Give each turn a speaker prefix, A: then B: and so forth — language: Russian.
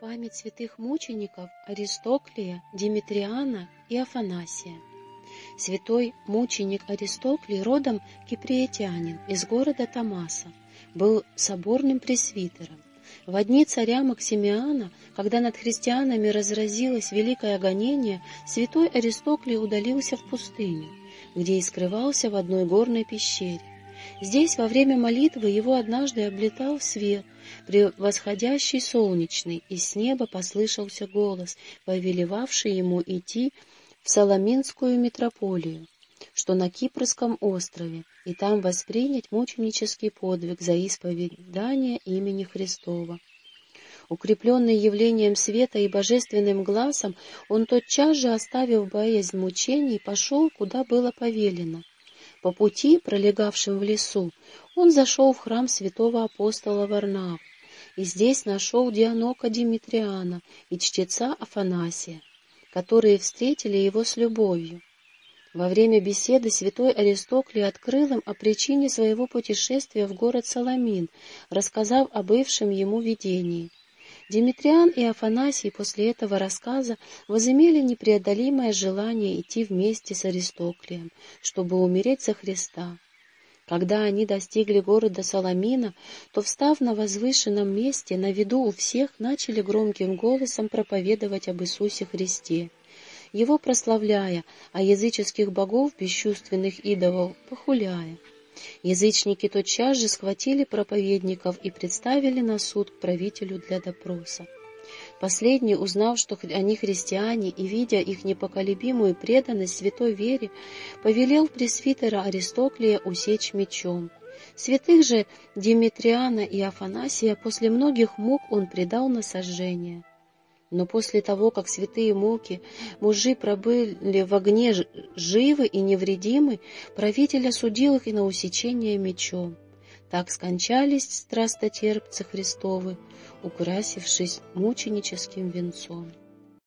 A: Память святых мучеников Аристоклия, Димитриана и Афанасия. Святой мученик Аристоклий родом киприетянин из города Тамаса, был соборным пресвитером. В дни царя Максимиана, когда над христианами разразилось великое гонение, святой Аристоклий удалился в пустыню, где и скрывался в одной горной пещере. Здесь во время молитвы его однажды облетал свет, превосходящий солнечный, и с неба послышался голос, повелевавший ему идти в Соломинскую митрополию, что на Кипрском острове, и там воспринять мученический подвиг за исповедание имени Христова. Укрепленный явлением света и божественным глазом, он тотчас же, оставив боязнь мучений, пошел, куда было повелено — по пути, пролегавшим в лесу, он зашел в храм святого апостола Варнава, и здесь нашел Дианока Димитриана и чтеца Афанасия, которые встретили его с любовью. Во время беседы святой Аристоклий открыл им о причине своего путешествия в город Саламин, рассказав о бывшем ему видении. Димитриан и Афанасий после этого рассказа возымели непреодолимое желание идти вместе с Аристоклием, чтобы умереть за Христа. Когда они достигли города Саламина, то, встав на возвышенном месте, на виду у всех начали громким голосом проповедовать об Иисусе Христе, его прославляя, а языческих богов, бесчувственных идолов, похуляя. Язычники тотчас же схватили проповедников и представили на суд к правителю для допроса. Последний, узнав, что они христиане, и видя их непоколебимую преданность святой вере, повелел пресвитера Аристоклия усечь мечом. Святых же Димитриана и Афанасия после многих мук он предал на сожжение. Но после того, как святые муки мужи пробыли в огне живы и невредимы, правитель осудил их и на усечение мечом. Так скончались страстотерпцы Христовы, украсившись мученическим венцом.